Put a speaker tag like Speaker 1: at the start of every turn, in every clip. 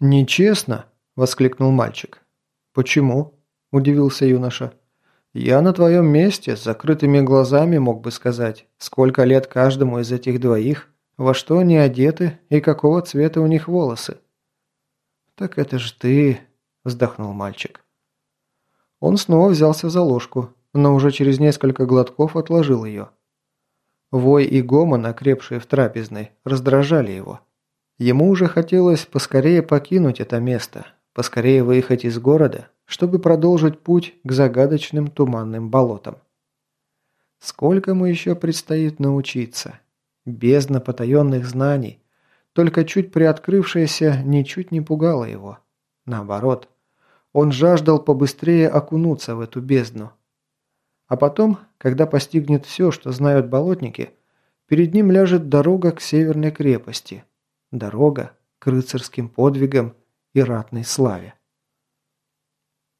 Speaker 1: «Нечестно!» – воскликнул мальчик. «Почему?» – удивился юноша. «Я на твоем месте с закрытыми глазами мог бы сказать, сколько лет каждому из этих двоих, во что они одеты и какого цвета у них волосы». «Так это ж ты!» – вздохнул мальчик. Он снова взялся за ложку, но уже через несколько глотков отложил ее. Вой и гомон, окрепшие в трапезной, раздражали его. Ему уже хотелось поскорее покинуть это место, поскорее выехать из города, чтобы продолжить путь к загадочным туманным болотам. Сколько ему еще предстоит научиться? Бездна потаенных знаний, только чуть приоткрывшаяся, ничуть не пугала его. Наоборот, он жаждал побыстрее окунуться в эту бездну. А потом, когда постигнет все, что знают болотники, перед ним ляжет дорога к северной крепости – Дорога к рыцарским подвигам и ратной славе.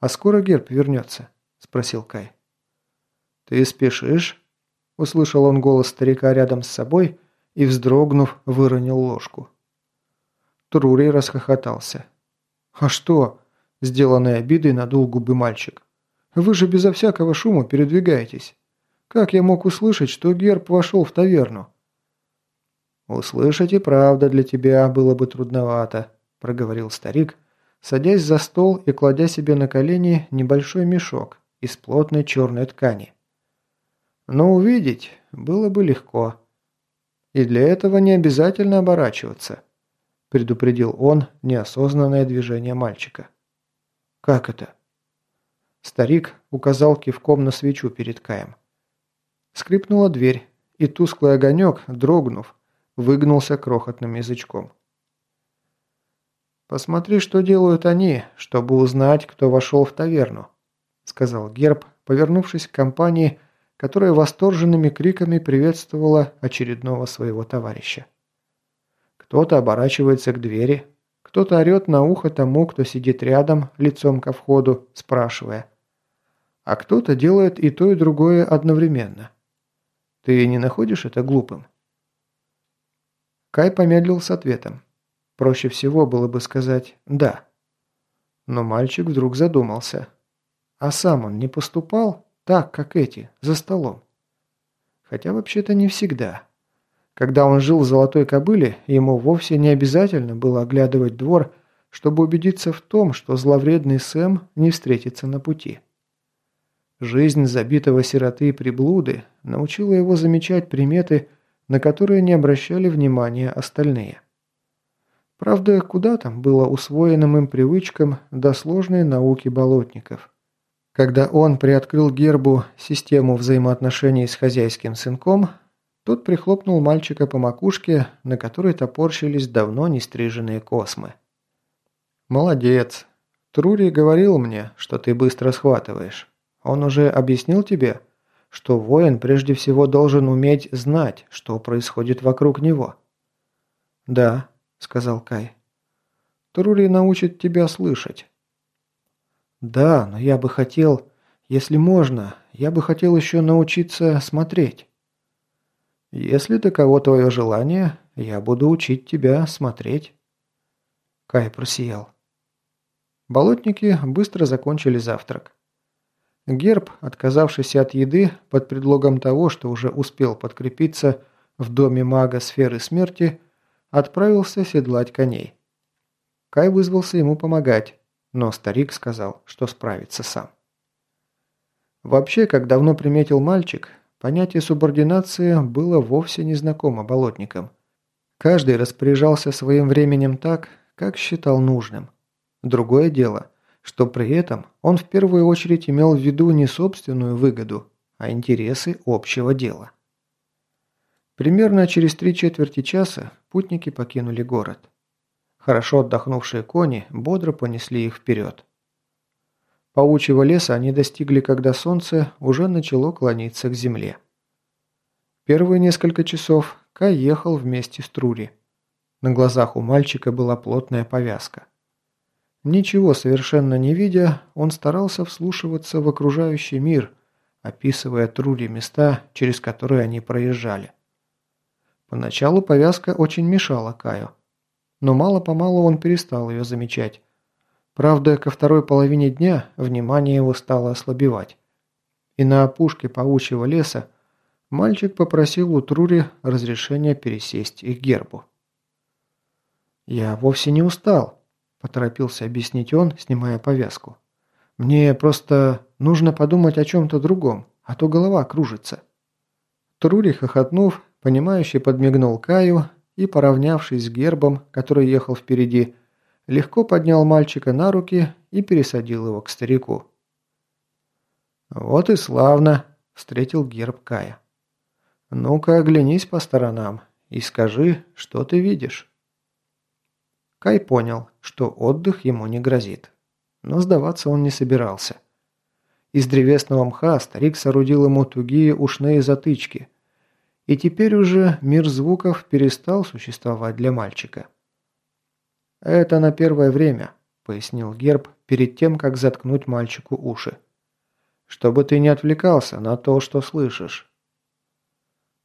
Speaker 1: «А скоро герб вернется?» – спросил Кай. «Ты спешишь?» – услышал он голос старика рядом с собой и, вздрогнув, выронил ложку. Трурий расхохотался. «А что?» – сделанной обидой надул губы мальчик. «Вы же безо всякого шума передвигаетесь. Как я мог услышать, что герб вошел в таверну?» «Услышать и правда для тебя было бы трудновато», – проговорил старик, садясь за стол и кладя себе на колени небольшой мешок из плотной черной ткани. «Но увидеть было бы легко. И для этого не обязательно оборачиваться», – предупредил он неосознанное движение мальчика. «Как это?» Старик указал кивком на свечу перед Каем. Скрипнула дверь, и тусклый огонек, дрогнув, выгнулся крохотным язычком. «Посмотри, что делают они, чтобы узнать, кто вошел в таверну», сказал Герб, повернувшись к компании, которая восторженными криками приветствовала очередного своего товарища. Кто-то оборачивается к двери, кто-то орет на ухо тому, кто сидит рядом, лицом ко входу, спрашивая. А кто-то делает и то, и другое одновременно. Ты не находишь это глупым? Кай помедлил с ответом. Проще всего было бы сказать «да». Но мальчик вдруг задумался. А сам он не поступал так, как эти, за столом? Хотя вообще-то не всегда. Когда он жил в Золотой Кобыле, ему вовсе не обязательно было оглядывать двор, чтобы убедиться в том, что зловредный Сэм не встретится на пути. Жизнь забитого сироты и приблуды научила его замечать приметы, на которые не обращали внимания остальные. Правда, куда там было усвоенным им привычкам до сложной науки болотников. Когда он приоткрыл гербу систему взаимоотношений с хозяйским сынком, тот прихлопнул мальчика по макушке, на которой топорщились давно не стриженные космы. «Молодец. Трури говорил мне, что ты быстро схватываешь. Он уже объяснил тебе?» Что воин прежде всего должен уметь знать, что происходит вокруг него. «Да», — сказал Кай. «Трури научит тебя слышать». «Да, но я бы хотел, если можно, я бы хотел еще научиться смотреть». «Если таково твое желание, я буду учить тебя смотреть». Кай просиял. Болотники быстро закончили завтрак. Герб, отказавшийся от еды под предлогом того, что уже успел подкрепиться в доме мага сферы смерти, отправился седлать коней. Кай вызвался ему помогать, но старик сказал, что справится сам. Вообще, как давно приметил мальчик, понятие субординации было вовсе незнакомо болотникам. Каждый распоряжался своим временем так, как считал нужным. Другое дело – что при этом он в первую очередь имел в виду не собственную выгоду, а интересы общего дела. Примерно через три четверти часа путники покинули город. Хорошо отдохнувшие кони бодро понесли их вперед. Паучьего леса они достигли, когда солнце уже начало клониться к земле. Первые несколько часов Кай ехал вместе с Трури. На глазах у мальчика была плотная повязка. Ничего совершенно не видя, он старался вслушиваться в окружающий мир, описывая трули места, через которые они проезжали. Поначалу повязка очень мешала Каю. но мало-помалу он перестал ее замечать. Правда, ко второй половине дня внимание его стало ослабевать. И на опушке паучьего леса мальчик попросил у Трури разрешения пересесть их гербу. «Я вовсе не устал», – поторопился объяснить он, снимая повязку. «Мне просто нужно подумать о чем-то другом, а то голова кружится». Трури, хохотнув, понимающе подмигнул Каю и, поравнявшись с гербом, который ехал впереди, легко поднял мальчика на руки и пересадил его к старику. «Вот и славно!» – встретил герб Кая. «Ну-ка, оглянись по сторонам и скажи, что ты видишь». Кай понял, что отдых ему не грозит. Но сдаваться он не собирался. Из древесного мха старик соорудил ему тугие ушные затычки. И теперь уже мир звуков перестал существовать для мальчика. «Это на первое время», – пояснил Герб перед тем, как заткнуть мальчику уши. «Чтобы ты не отвлекался на то, что слышишь».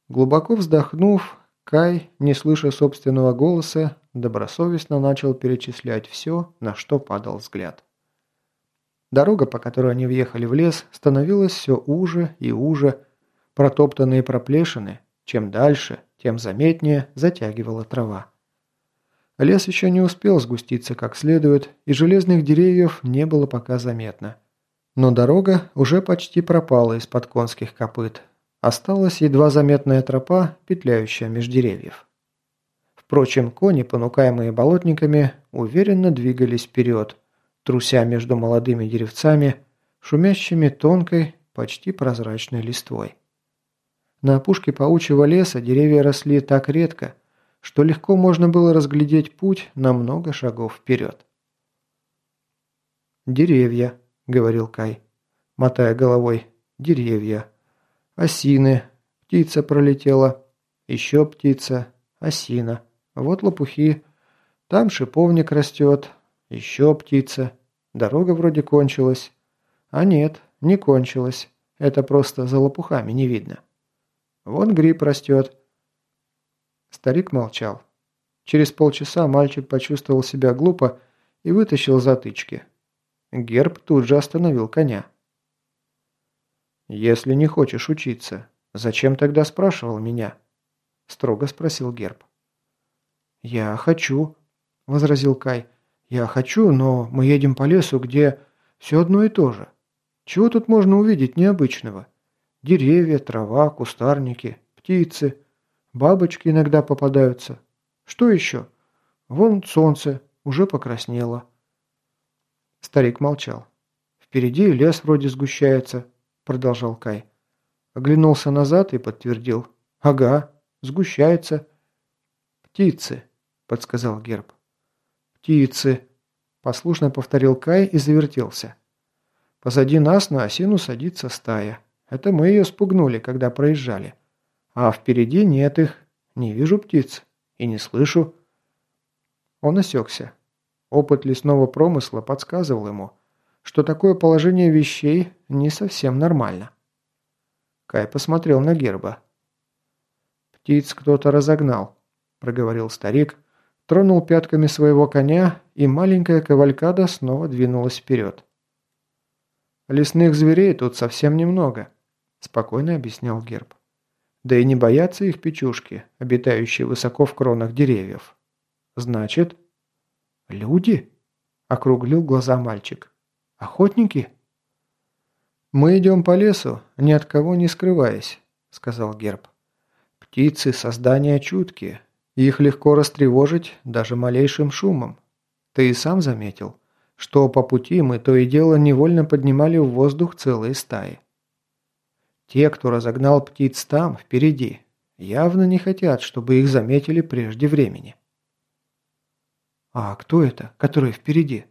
Speaker 1: Глубоко вздохнув, Кай, не слыша собственного голоса, добросовестно начал перечислять все, на что падал взгляд. Дорога, по которой они въехали в лес, становилась все уже и уже, протоптанные проплешины, чем дальше, тем заметнее затягивала трава. Лес еще не успел сгуститься как следует, и железных деревьев не было пока заметно. Но дорога уже почти пропала из-под конских копыт. Осталась едва заметная тропа, петляющая меж деревьев. Впрочем, кони, понукаемые болотниками, уверенно двигались вперед, труся между молодыми деревцами, шумящими тонкой, почти прозрачной листвой. На опушке паучьего леса деревья росли так редко, что легко можно было разглядеть путь на много шагов вперед. «Деревья», — говорил Кай, мотая головой, — «деревья, осины, птица пролетела, еще птица, осина». Вот лопухи. Там шиповник растет. Еще птица. Дорога вроде кончилась. А нет, не кончилась. Это просто за лопухами не видно. Вон гриб растет. Старик молчал. Через полчаса мальчик почувствовал себя глупо и вытащил затычки. Герб тут же остановил коня. «Если не хочешь учиться, зачем тогда спрашивал меня?» Строго спросил Герб. «Я хочу», – возразил Кай. «Я хочу, но мы едем по лесу, где все одно и то же. Чего тут можно увидеть необычного? Деревья, трава, кустарники, птицы, бабочки иногда попадаются. Что еще? Вон солнце, уже покраснело». Старик молчал. «Впереди лес вроде сгущается», – продолжал Кай. Оглянулся назад и подтвердил. «Ага, сгущается». «Птицы», подсказал Герб. «Птицы!» – послушно повторил Кай и завертелся. «Позади нас на осину садится стая. Это мы ее спугнули, когда проезжали. А впереди нет их. Не вижу птиц. И не слышу». Он осекся. Опыт лесного промысла подсказывал ему, что такое положение вещей не совсем нормально. Кай посмотрел на герба. «Птиц кто-то разогнал», – проговорил старик, – тронул пятками своего коня, и маленькая кавалькада снова двинулась вперед. «Лесных зверей тут совсем немного», – спокойно объяснял Герб. «Да и не боятся их печушки, обитающие высоко в кронах деревьев. Значит...» «Люди?» – округлил глаза мальчик. «Охотники?» «Мы идем по лесу, ни от кого не скрываясь», – сказал Герб. «Птицы – создания чуткие, их легко растревожить даже малейшим шумом. Ты и сам заметил, что по пути мы то и дело невольно поднимали в воздух целые стаи. Те, кто разогнал птиц там, впереди, явно не хотят, чтобы их заметили прежде времени. «А кто это, который впереди?»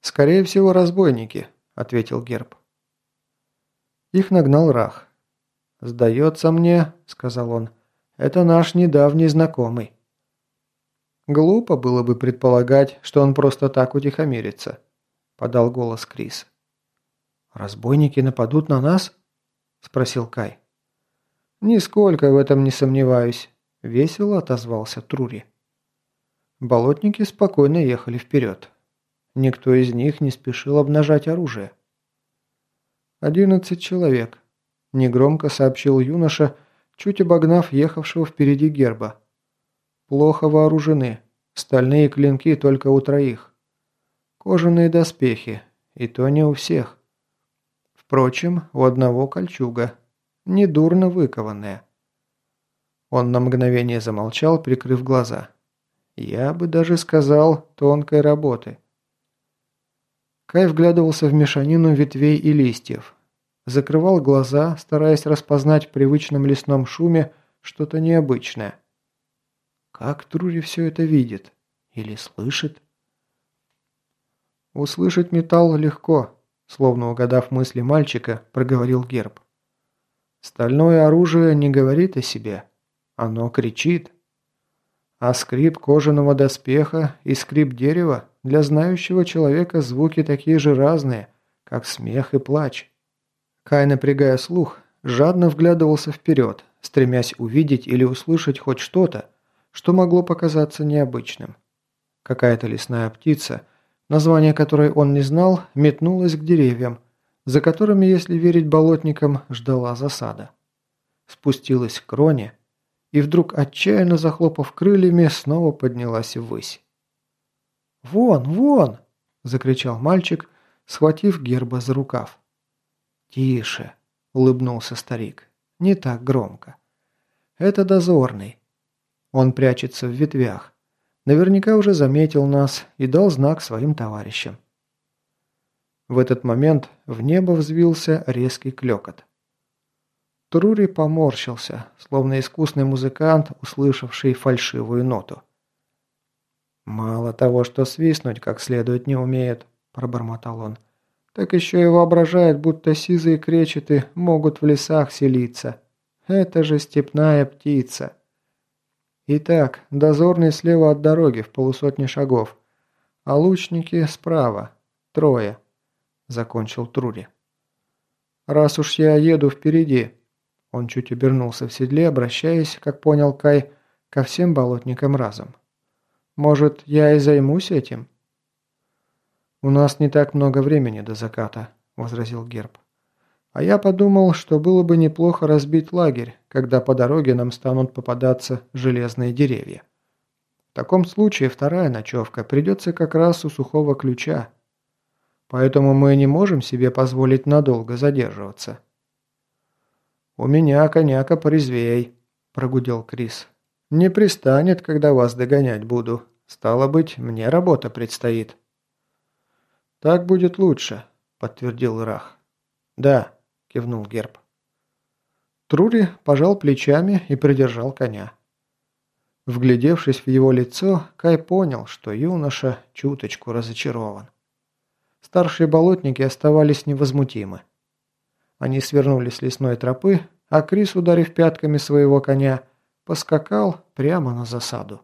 Speaker 1: «Скорее всего, разбойники», — ответил Герб. Их нагнал Рах. «Сдается мне», — сказал он, — это наш недавний знакомый». «Глупо было бы предполагать, что он просто так утихомирится», – подал голос Крис. «Разбойники нападут на нас?» – спросил Кай. «Нисколько в этом не сомневаюсь», – весело отозвался Трури. Болотники спокойно ехали вперед. Никто из них не спешил обнажать оружие. «Одиннадцать человек», – негромко сообщил юноша, чуть обогнав ехавшего впереди герба. «Плохо вооружены. Стальные клинки только у троих. Кожаные доспехи. И то не у всех. Впрочем, у одного кольчуга. Недурно выкованная». Он на мгновение замолчал, прикрыв глаза. «Я бы даже сказал, тонкой работы». Кай вглядывался в мешанину ветвей и листьев. Закрывал глаза, стараясь распознать в привычном лесном шуме что-то необычное. Как Трури все это видит? Или слышит? «Услышать металл легко», словно угадав мысли мальчика, проговорил Герб. «Стальное оружие не говорит о себе. Оно кричит. А скрип кожаного доспеха и скрип дерева для знающего человека звуки такие же разные, как смех и плач. Кай, напрягая слух, жадно вглядывался вперед, стремясь увидеть или услышать хоть что-то, что могло показаться необычным. Какая-то лесная птица, название которой он не знал, метнулась к деревьям, за которыми, если верить болотникам, ждала засада. Спустилась к кроне и вдруг, отчаянно захлопав крыльями, снова поднялась ввысь. «Вон, вон!» – закричал мальчик, схватив герба за рукав. «Тише!» – улыбнулся старик. «Не так громко. Это дозорный. Он прячется в ветвях. Наверняка уже заметил нас и дал знак своим товарищам». В этот момент в небо взвился резкий клекот. Трури поморщился, словно искусный музыкант, услышавший фальшивую ноту. «Мало того, что свистнуть как следует не умеет», – пробормотал он, – «так еще и воображает, будто сизые кречеты могут в лесах селиться. Это же степная птица». Итак, дозорный слева от дороги в полусотни шагов, а лучники справа, трое, закончил Трури. Раз уж я еду впереди, он чуть обернулся в седле, обращаясь, как понял Кай, ко всем болотникам разом. «Может, я и займусь этим?» «У нас не так много времени до заката», – возразил Герб. «А я подумал, что было бы неплохо разбить лагерь, когда по дороге нам станут попадаться железные деревья. В таком случае вторая ночевка придется как раз у сухого ключа. Поэтому мы не можем себе позволить надолго задерживаться». «У меня коняка порезвей», – прогудел Крис. «Не пристанет, когда вас догонять буду. Стало быть, мне работа предстоит». «Так будет лучше», – подтвердил Рах. «Да», – кивнул Герб. Трури пожал плечами и придержал коня. Вглядевшись в его лицо, Кай понял, что юноша чуточку разочарован. Старшие болотники оставались невозмутимы. Они свернули с лесной тропы, а Крис, ударив пятками своего коня, поскакал прямо на засаду.